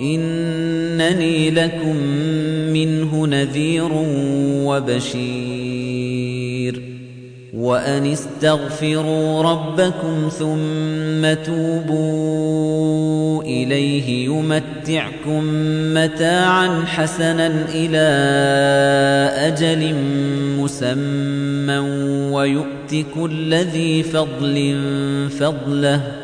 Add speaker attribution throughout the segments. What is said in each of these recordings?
Speaker 1: إنني لكم منه نذير وبشير. وأن استغفروا ربكم ثم توبوا إليه يمتعكم متاعا حسنا إلى أجل مسمى ويؤت كل ذي فضل فضله.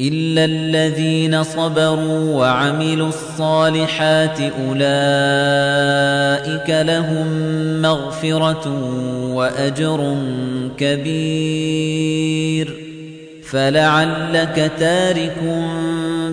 Speaker 1: إلا الذين صبروا وعملوا الصالحات أولئك لهم مغفرة وأجر كبير. فلعلك تارك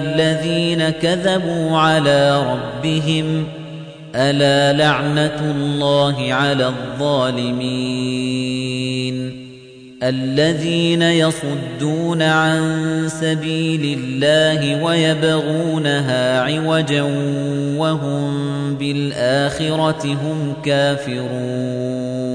Speaker 1: الذين كذبوا على ربهم ألا لعنة الله على الظالمين الذين يصدون عن سبيل الله ويبغونها عوجا وهم بالآخرة هم كافرون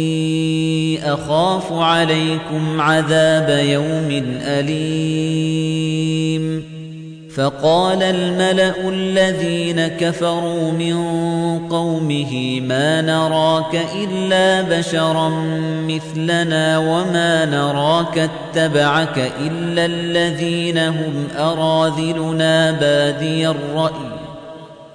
Speaker 1: أخاف عليكم عذاب يوم أليم. فقال الملأ الذين كفروا من قومه ما نراك إلا بشرا مثلنا وما نراك اتبعك إلا الذين هم أراذلنا بادي الرأي.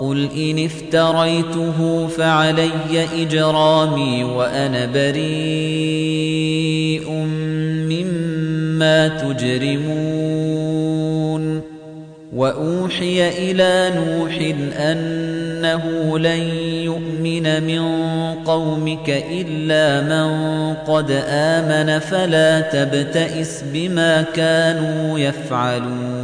Speaker 1: قُلْ إِنِ افْتَرَيْتُهُ فَعَلَيَّ إِجْرَامِي وَأَنَا بَرِيءٌ مِّمَّا تُجْرِمُونَ وَأُوحِيَ إِلَى نُوحٍ أَنَّهُ لَن يُؤْمِنَ مِن قَوْمِكَ إِلَّا مَن قَدْ آمَنَ فَلَا تَبْتَئِسْ بِمَا كَانُوا يَفْعَلُونَ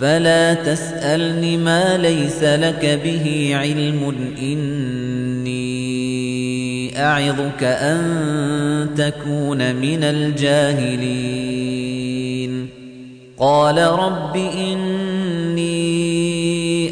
Speaker 1: فلا تسألني ما ليس لك به علم. إني أعظك أن تكون من الجاهلين. قال رب إني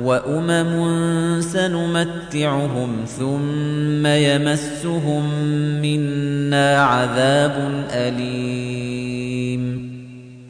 Speaker 1: وأمم سنمتعهم ثم يمسهم منا عذاب أليم.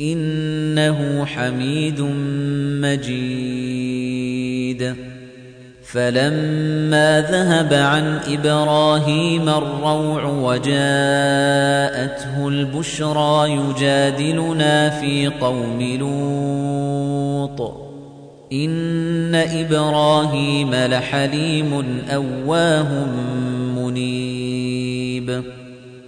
Speaker 1: إنه حميد مجيد. فَلَمَّا ذَهَبَ عَنْ إِبْرَاهِيمَ الرَّوْعُ وَجَاءَتْهُ الْبُشْرَى يُجَادِلُنَا فِي قَوْمِ لُوطٍ. إِنَّ إِبْرَاهِيمَ لَحَلِيمٌ أَوَّاهٌ مُنِيبٌ.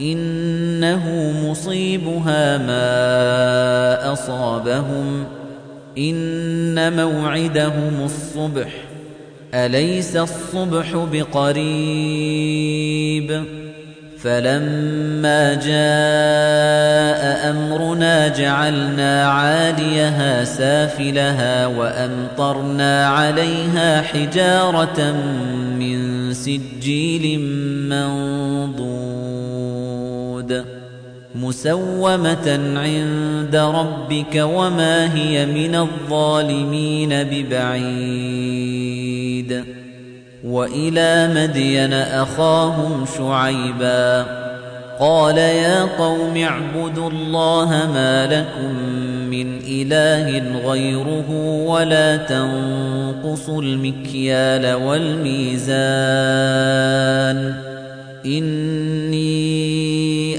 Speaker 1: إنه مصيبها ما أصابهم. إن موعدهم الصبح. أليس الصبح بقريب؟ فلما جاء أمرنا جعلنا عاليها سافلها وأمطرنا عليها حجارة من سجيل منضود. مسومة عند ربك وما هي من الظالمين ببعيد. وإلى مدين أخاهم شعيبا. قال يا قوم اعبدوا الله ما لكم من إله غيره ولا تنقصوا المكيال والميزان. إني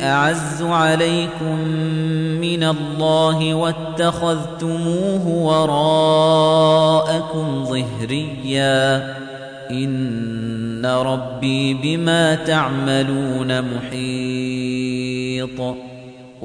Speaker 1: أعز عليكم من الله واتخذتموه وراءكم ظهريا. إن ربي بما تعملون محيط.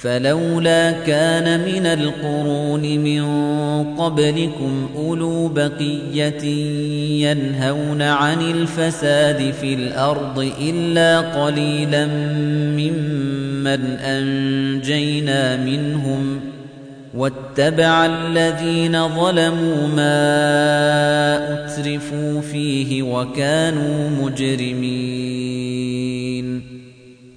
Speaker 1: فلولا كان من القرون من قبلكم أولو بقية ينهون عن الفساد في الأرض إلا قليلا ممن أنجينا منهم واتبع الذين ظلموا ما أترفوا فيه وكانوا مجرمين